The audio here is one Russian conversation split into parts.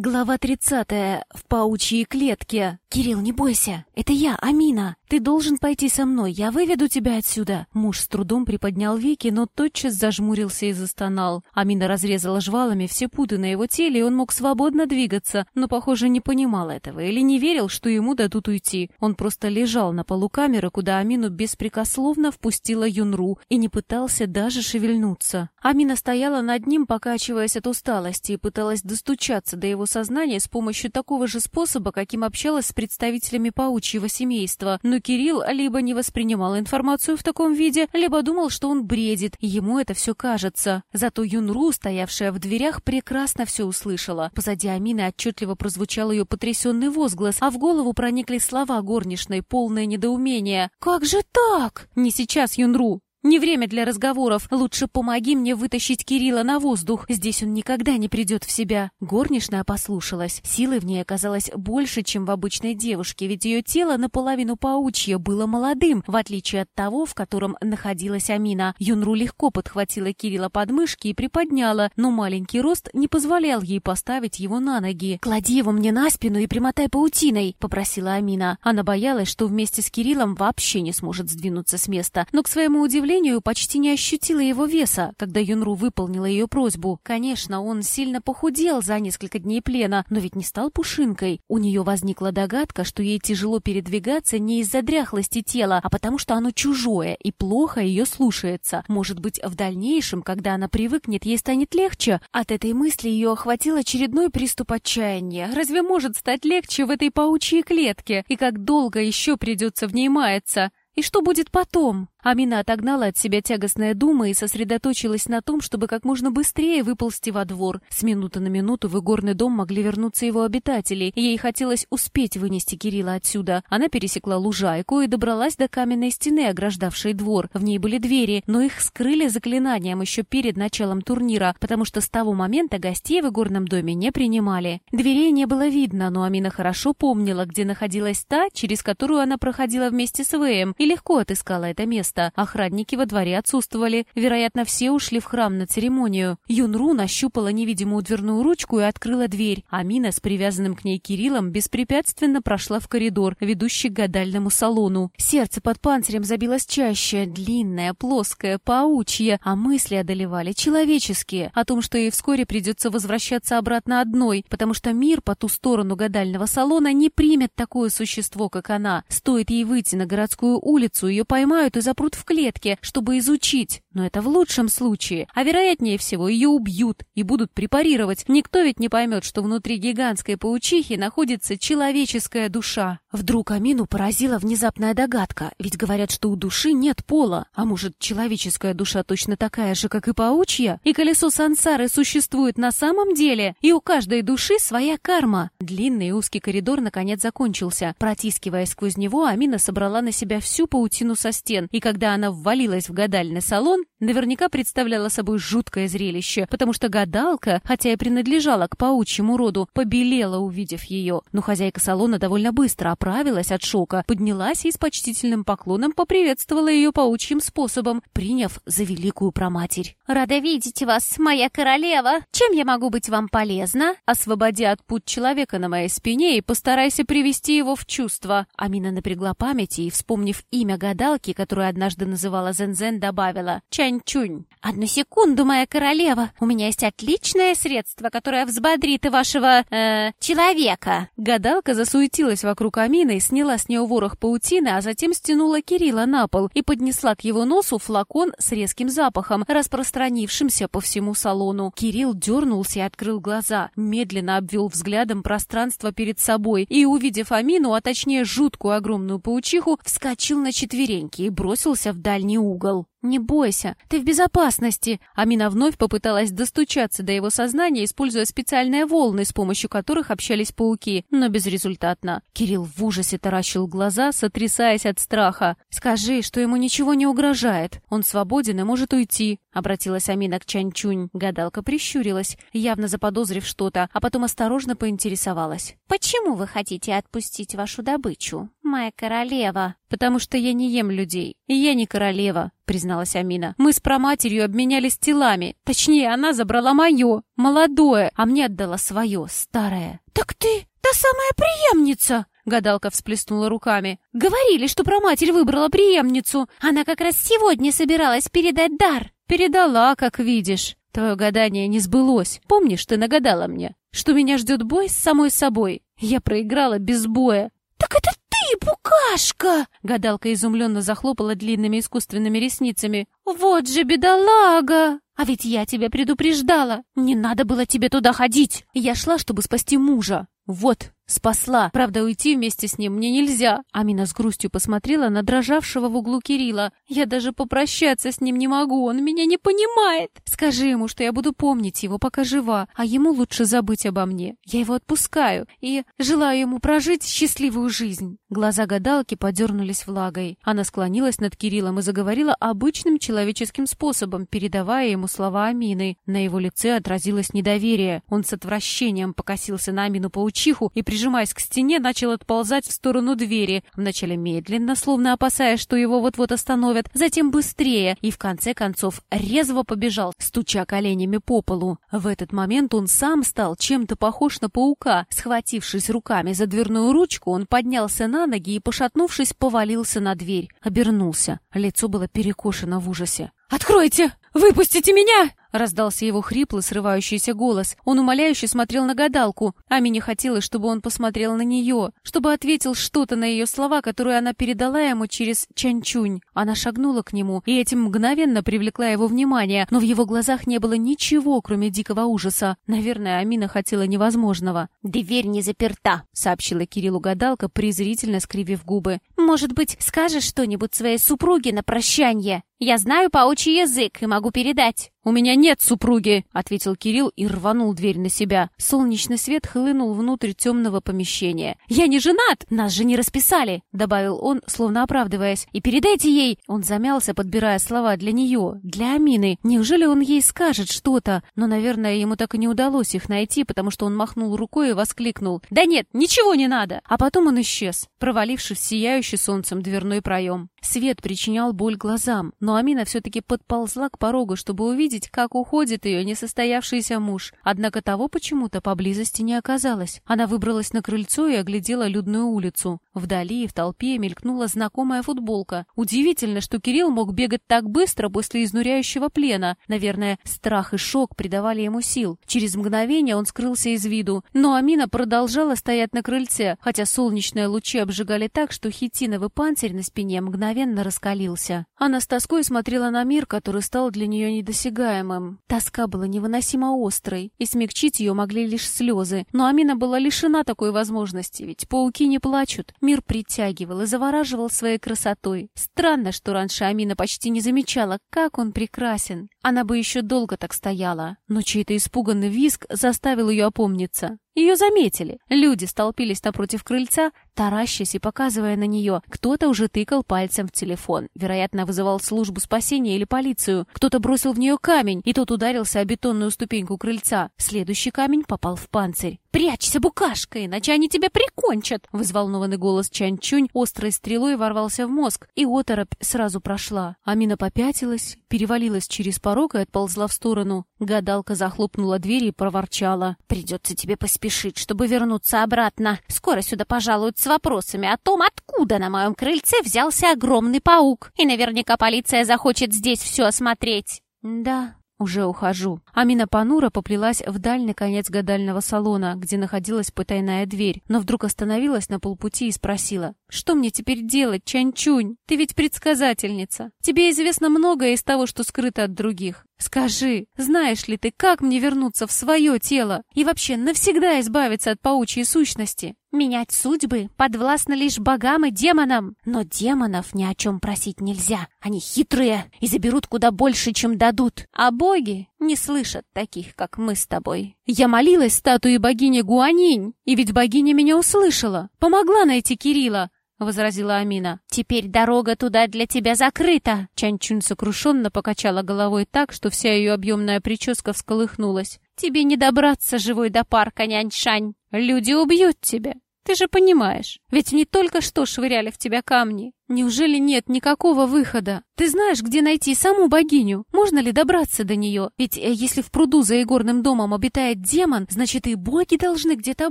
Глава 30. В паучьей клетке. «Кирилл, не бойся. Это я, Амина. Ты должен пойти со мной. Я выведу тебя отсюда». Муж с трудом приподнял веки, но тотчас зажмурился и застонал. Амина разрезала жвалами все путы на его теле, и он мог свободно двигаться, но, похоже, не понимал этого или не верил, что ему дадут уйти. Он просто лежал на полу камеры, куда Амину беспрекословно впустила Юнру и не пытался даже шевельнуться. Амина стояла над ним, покачиваясь от усталости, и пыталась достучаться до его сознание с помощью такого же способа, каким общалась с представителями паучьего семейства. Но Кирилл либо не воспринимал информацию в таком виде, либо думал, что он бредит, ему это все кажется. Зато Юнру, стоявшая в дверях, прекрасно все услышала. Позади Амины отчетливо прозвучал ее потрясенный возглас, а в голову проникли слова горничной, полное недоумение. «Как же так?» «Не сейчас, Юнру!» Не время для разговоров. Лучше помоги мне вытащить Кирилла на воздух. Здесь он никогда не придет в себя. Горничная послушалась. Силы в ней оказалось больше, чем в обычной девушке, ведь ее тело наполовину паучье было молодым, в отличие от того, в котором находилась Амина. Юнру легко подхватила Кирилла под мышки и приподняла, но маленький рост не позволял ей поставить его на ноги. «Клади его мне на спину и примотай паутиной», — попросила Амина. Она боялась, что вместе с Кириллом вообще не сможет сдвинуться с места, но, к своему удивлению, удивлению, почти не ощутила его веса, когда Юнру выполнила ее просьбу. Конечно, он сильно похудел за несколько дней плена, но ведь не стал пушинкой. У нее возникла догадка, что ей тяжело передвигаться не из-за дряхлости тела, а потому что оно чужое и плохо ее слушается. Может быть, в дальнейшем, когда она привыкнет, ей станет легче? От этой мысли ее охватил очередной приступ отчаяния. Разве может стать легче в этой паучьей клетке? И как долго еще придется в ней маяться? И что будет потом? Амина отогнала от себя тягостные думы и сосредоточилась на том, чтобы как можно быстрее выползти во двор. С минуты на минуту в игорный дом могли вернуться его обитатели, ей хотелось успеть вынести Кирилла отсюда. Она пересекла лужайку и добралась до каменной стены, ограждавшей двор. В ней были двери, но их скрыли заклинанием еще перед началом турнира, потому что с того момента гостей в игорном доме не принимали. Дверей не было видно, но Амина хорошо помнила, где находилась та, через которую она проходила вместе с Вэем, и легко отыскала это место место. Охранники во дворе отсутствовали. Вероятно, все ушли в храм на церемонию. Юнру нащупала невидимую дверную ручку и открыла дверь. Амина с привязанным к ней Кириллом беспрепятственно прошла в коридор, ведущий к гадальному салону. Сердце под панцирем забилось чаще, длинное, плоское, паучье, а мысли одолевали человеческие, о том, что ей вскоре придется возвращаться обратно одной, потому что мир по ту сторону гадального салона не примет такое существо, как она. Стоит ей выйти на городскую улицу, ее поймают и запрут запрут в клетке, чтобы изучить. Но это в лучшем случае. А вероятнее всего, ее убьют и будут препарировать. Никто ведь не поймет, что внутри гигантской паучихи находится человеческая душа. Вдруг Амину поразила внезапная догадка. Ведь говорят, что у души нет пола. А может, человеческая душа точно такая же, как и паучья? И колесо сансары существует на самом деле? И у каждой души своя карма. Длинный узкий коридор наконец закончился. Протискиваясь сквозь него, Амина собрала на себя всю паутину со стен и когда она ввалилась в гадальный салон, наверняка представляла собой жуткое зрелище, потому что гадалка, хотя и принадлежала к паучьему роду, побелела, увидев ее. Но хозяйка салона довольно быстро оправилась от шока, поднялась и с почтительным поклоном поприветствовала ее паучьим способом, приняв за великую проматерь. «Рада видеть вас, моя королева! Чем я могу быть вам полезна?» «Освободи от путь человека на моей спине и постарайся привести его в чувство». Амина напрягла память и, вспомнив имя гадалки, которую однажды называла Зензен, добавила «Чань-чунь». «Одну секунду, моя королева. У меня есть отличное средство, которое взбодрит вашего... э человека». Гадалка засуетилась вокруг Амины, сняла с нее ворох паутины, а затем стянула Кирилла на пол и поднесла к его носу флакон с резким запахом, распространившимся по всему салону. Кирилл дернулся и открыл глаза, медленно обвел взглядом пространство перед собой и, увидев Амину, а точнее жуткую огромную паучиху, вскочил на четвереньки и бросил бросился в дальний угол. «Не бойся, ты в безопасности!» Амина вновь попыталась достучаться до его сознания, используя специальные волны, с помощью которых общались пауки, но безрезультатно. Кирилл в ужасе таращил глаза, сотрясаясь от страха. «Скажи, что ему ничего не угрожает. Он свободен и может уйти», — обратилась Амина к Чанчунь. Гадалка прищурилась, явно заподозрив что-то, а потом осторожно поинтересовалась. «Почему вы хотите отпустить вашу добычу, «Моя королева». «Потому что я не ем людей. И я не королева», — призналась Амина. «Мы с проматерью обменялись телами. Точнее, она забрала мое, молодое, а мне отдала свое, старое». «Так ты та самая преемница!» Гадалка всплеснула руками. «Говорили, что проматерь выбрала преемницу. Она как раз сегодня собиралась передать дар». «Передала, как видишь. Твое гадание не сбылось. Помнишь, ты нагадала мне, что меня ждет бой с самой собой? Я проиграла без боя». «Так это ты, букашка!» Гадалка изумленно захлопала длинными искусственными ресницами. «Вот же бедолага!» «А ведь я тебя предупреждала! Не надо было тебе туда ходить! Я шла, чтобы спасти мужа! Вот, Спасла. Правда, уйти вместе с ним мне нельзя. Амина с грустью посмотрела на дрожавшего в углу Кирилла. Я даже попрощаться с ним не могу, он меня не понимает. Скажи ему, что я буду помнить его, пока жива, а ему лучше забыть обо мне. Я его отпускаю и желаю ему прожить счастливую жизнь. Глаза гадалки подернулись влагой. Она склонилась над Кириллом и заговорила обычным человеческим способом, передавая ему слова Амины. На его лице отразилось недоверие. Он с отвращением покосился на Амину-паучиху и прижал прижимаясь к стене, начал отползать в сторону двери. Вначале медленно, словно опасаясь, что его вот-вот остановят, затем быстрее и, в конце концов, резво побежал, стуча коленями по полу. В этот момент он сам стал чем-то похож на паука. Схватившись руками за дверную ручку, он поднялся на ноги и, пошатнувшись, повалился на дверь. Обернулся. Лицо было перекошено в ужасе. «Откройте! Выпустите меня!» Раздался его хриплый, срывающийся голос. Он умоляюще смотрел на гадалку. Ами хотелось, чтобы он посмотрел на нее, чтобы ответил что-то на ее слова, которые она передала ему через Чанчунь. Она шагнула к нему и этим мгновенно привлекла его внимание, но в его глазах не было ничего, кроме дикого ужаса. Наверное, Амина хотела невозможного. «Дверь не заперта», — сообщила Кириллу гадалка, презрительно скривив губы. «Может быть, скажешь что-нибудь своей супруге на прощание? Я знаю паучий язык и могу передать». «У меня нет супруги», — ответил Кирилл и рванул дверь на себя. Солнечный свет хлынул внутрь темного помещения. «Я не женат! Нас же не расписали!» — добавил он, словно оправдываясь. «И передайте ей!» Он замялся, подбирая слова для нее, для Амины. Неужели он ей скажет что-то? Но, наверное, ему так и не удалось их найти, потому что он махнул рукой и воскликнул. «Да нет, ничего не надо!» А потом он исчез, провалившись в сияющий солнцем дверной проем. Свет причинял боль глазам, но Амина все-таки подползла к порогу, чтобы увидеть, как уходит ее несостоявшийся муж. Однако того почему-то поблизости не оказалось. Она выбралась на крыльцо и оглядела людную улицу. Вдали в толпе мелькнула знакомая футболка. Удивительно, что Кирилл мог бегать так быстро после изнуряющего плена. Наверное, страх и шок придавали ему сил. Через мгновение он скрылся из виду. Но Амина продолжала стоять на крыльце, хотя солнечные лучи обжигали так, что хитиновый панцирь на спине мгновенно мгновенно раскалился. Она с тоской смотрела на мир, который стал для нее недосягаемым. Тоска была невыносимо острой, и смягчить ее могли лишь слезы. Но Амина была лишена такой возможности, ведь пауки не плачут. Мир притягивал и завораживал своей красотой. Странно, что раньше Амина почти не замечала, как он прекрасен. Она бы еще долго так стояла, но чей-то испуганный визг заставил ее опомниться. Ее заметили. Люди столпились напротив крыльца, таращась и показывая на нее. Кто-то уже тыкал пальцем в телефон. Вероятно, вызывал службу спасения или полицию. Кто-то бросил в нее камень, и тот ударился о бетонную ступеньку крыльца. Следующий камень попал в панцирь. «Прячься, букашка, иначе они тебя прикончат!» Взволнованный голос Чанчунь острой стрелой ворвался в мозг, и оторопь сразу прошла. Амина попятилась, перевалилась через порог и отползла в сторону. Гадалка захлопнула дверь и проворчала. «Придется тебе поспешить, чтобы вернуться обратно. Скоро сюда пожалуют с вопросами о том, откуда на моем крыльце взялся огромный паук. И наверняка полиция захочет здесь все осмотреть». «Да, «Уже ухожу». Амина Панура поплелась в дальний конец гадального салона, где находилась потайная дверь, но вдруг остановилась на полпути и спросила. «Что мне теперь делать, Чанчунь? Ты ведь предсказательница. Тебе известно многое из того, что скрыто от других. Скажи, знаешь ли ты, как мне вернуться в свое тело и вообще навсегда избавиться от паучьей сущности? Менять судьбы подвластно лишь богам и демонам. Но демонов ни о чем просить нельзя. Они хитрые и заберут куда больше, чем дадут. А боги не слышат таких, как мы с тобой. Я молилась статуе богини Гуанинь, и ведь богиня меня услышала, помогла найти Кирилла. — возразила Амина. «Теперь дорога туда для тебя закрыта!» Чанчун сокрушенно покачала головой так, что вся ее объемная прическа всколыхнулась. «Тебе не добраться живой до парка, нянь-шань! Люди убьют тебя! Ты же понимаешь, ведь не только что швыряли в тебя камни. Неужели нет никакого выхода? Ты знаешь, где найти саму богиню? Можно ли добраться до нее? Ведь э, если в пруду за игорным домом обитает демон, значит и боги должны где-то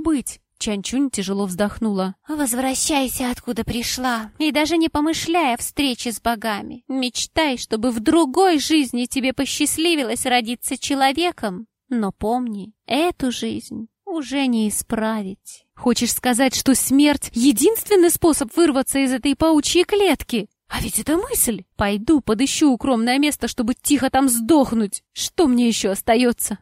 быть. Чанчунь тяжело вздохнула. «Возвращайся, откуда пришла, и даже не помышляя о встрече с богами. Мечтай, чтобы в другой жизни тебе посчастливилось родиться человеком. Но помни, эту жизнь уже не исправить». «Хочешь сказать, что смерть — единственный способ вырваться из этой паучьей клетки?» А ведь это мысль. Пойду подыщу укромное место, чтобы тихо там сдохнуть. Что мне еще остается?